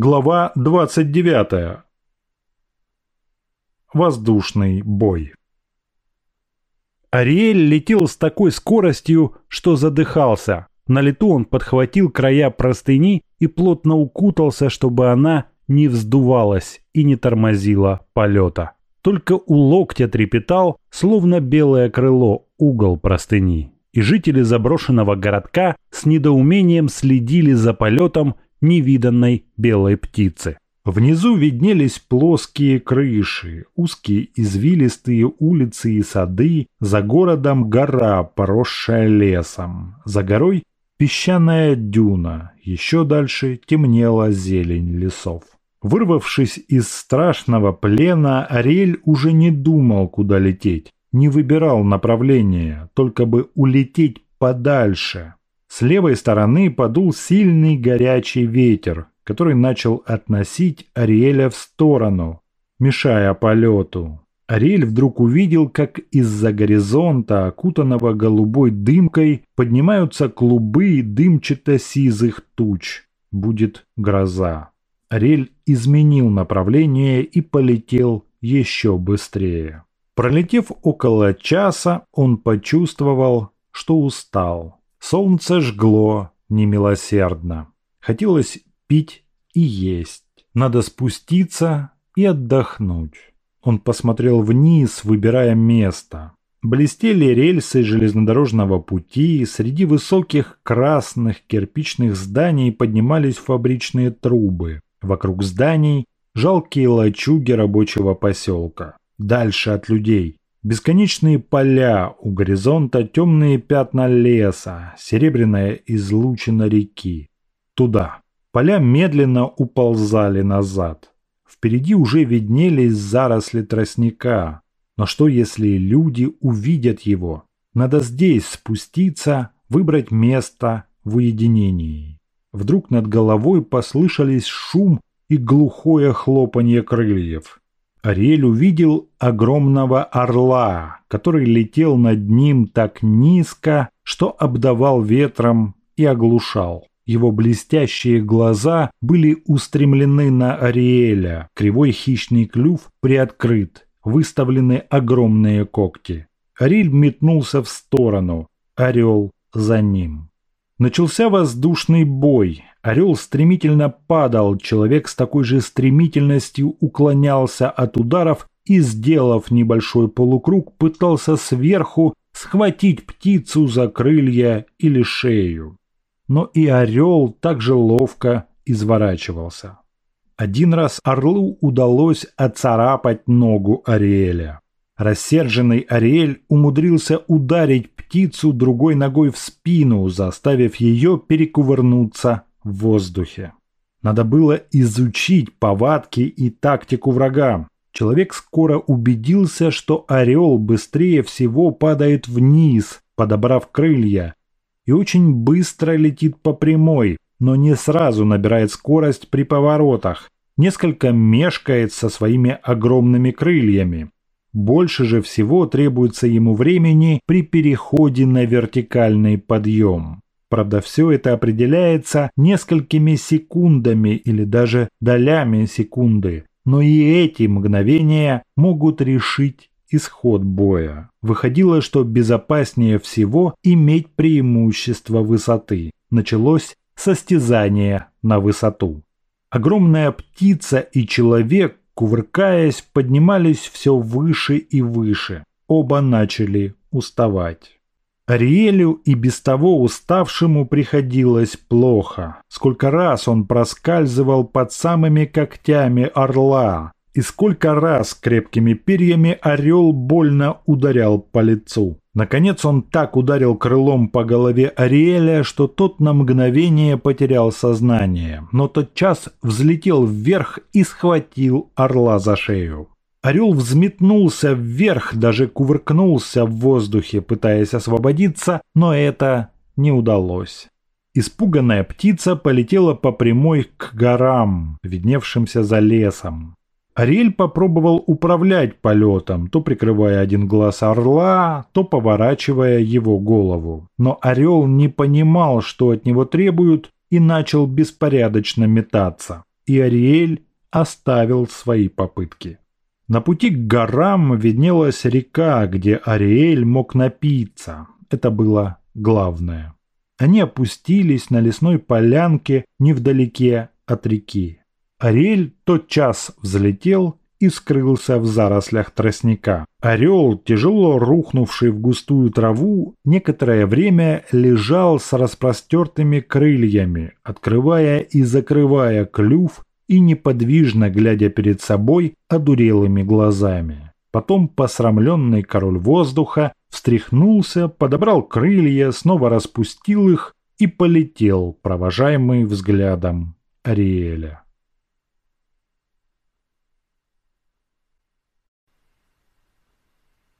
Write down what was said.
Глава 29. Воздушный бой. Ариэль летел с такой скоростью, что задыхался. На лету он подхватил края простыни и плотно укутался, чтобы она не вздувалась и не тормозила полета. Только у локтя трепетал, словно белое крыло, угол простыни. И жители заброшенного городка с недоумением следили за полетом невиданной белой птицы. Внизу виднелись плоские крыши, узкие извилистые улицы и сады, за городом гора, поросшая лесом, за горой песчаная дюна, еще дальше темнела зелень лесов. Вырвавшись из страшного плена, Ариэль уже не думал, куда лететь, не выбирал направления, только бы улететь подальше, с левой стороны подул сильный горячий ветер, который начал относить Ариэля в сторону, мешая полету. Ариэль вдруг увидел, как из-за горизонта, окутанного голубой дымкой, поднимаются клубы дымчато-сизых туч. Будет гроза. Ариэль изменил направление и полетел еще быстрее. Пролетев около часа, он почувствовал, что устал. Солнце жгло немилосердно. Хотелось пить и есть. Надо спуститься и отдохнуть. Он посмотрел вниз, выбирая место. Блестели рельсы железнодорожного пути, среди высоких красных кирпичных зданий поднимались фабричные трубы. Вокруг зданий жалкие лачуги рабочего поселка. Дальше от людей Бесконечные поля, у горизонта темные пятна леса, серебряная излучина реки. Туда. Поля медленно уползали назад. Впереди уже виднелись заросли тростника. Но что если люди увидят его? Надо здесь спуститься, выбрать место в уединении. Вдруг над головой послышались шум и глухое хлопанье крыльев. Ариэль увидел огромного орла, который летел над ним так низко, что обдавал ветром и оглушал. Его блестящие глаза были устремлены на Ариэля, кривой хищный клюв приоткрыт, выставлены огромные когти. Ариэль метнулся в сторону, орел за ним. Начался воздушный бой. Орел стремительно падал, человек с такой же стремительностью уклонялся от ударов и, сделав небольшой полукруг, пытался сверху схватить птицу за крылья или шею. Но и орел также ловко изворачивался. Один раз орлу удалось оцарапать ногу Ариэля. Рассерженный Ариэль умудрился ударить птицу другой ногой в спину, заставив ее перекувырнуться в воздухе. Надо было изучить повадки и тактику врага. Человек скоро убедился, что орел быстрее всего падает вниз, подобрав крылья, и очень быстро летит по прямой, но не сразу набирает скорость при поворотах, несколько мешкает со своими огромными крыльями. Больше же всего требуется ему времени при переходе на вертикальный подъем. Правда, все это определяется несколькими секундами или даже долями секунды. Но и эти мгновения могут решить исход боя. Выходило, что безопаснее всего иметь преимущество высоты. Началось состязание на высоту. Огромная птица и человек кувыркаясь, поднимались все выше и выше. Оба начали уставать. Ариэлю и без того уставшему приходилось плохо. Сколько раз он проскальзывал под самыми когтями орла, и сколько раз крепкими перьями орел больно ударял по лицу. Наконец он так ударил крылом по голове Ариэля, что тот на мгновение потерял сознание, но тотчас взлетел вверх и схватил орла за шею. Орел взметнулся вверх, даже кувыркнулся в воздухе, пытаясь освободиться, но это не удалось. Испуганная птица полетела по прямой к горам, видневшимся за лесом. Ариэль попробовал управлять полетом, то прикрывая один глаз орла, то поворачивая его голову. Но орел не понимал, что от него требуют, и начал беспорядочно метаться. и Ариэль оставил свои попытки. На пути к горам виднелась река, где Ариэль мог напиться. Это было главное. Они опустились на лесной полянке невдалеке от реки. Ариэль тотчас взлетел и скрылся в зарослях тростника. Орел, тяжело рухнувший в густую траву, некоторое время лежал с распростертыми крыльями, открывая и закрывая клюв и неподвижно глядя перед собой одурелыми глазами. Потом посрамленный король воздуха встряхнулся, подобрал крылья, снова распустил их и полетел, провожаемый взглядом Ариэля.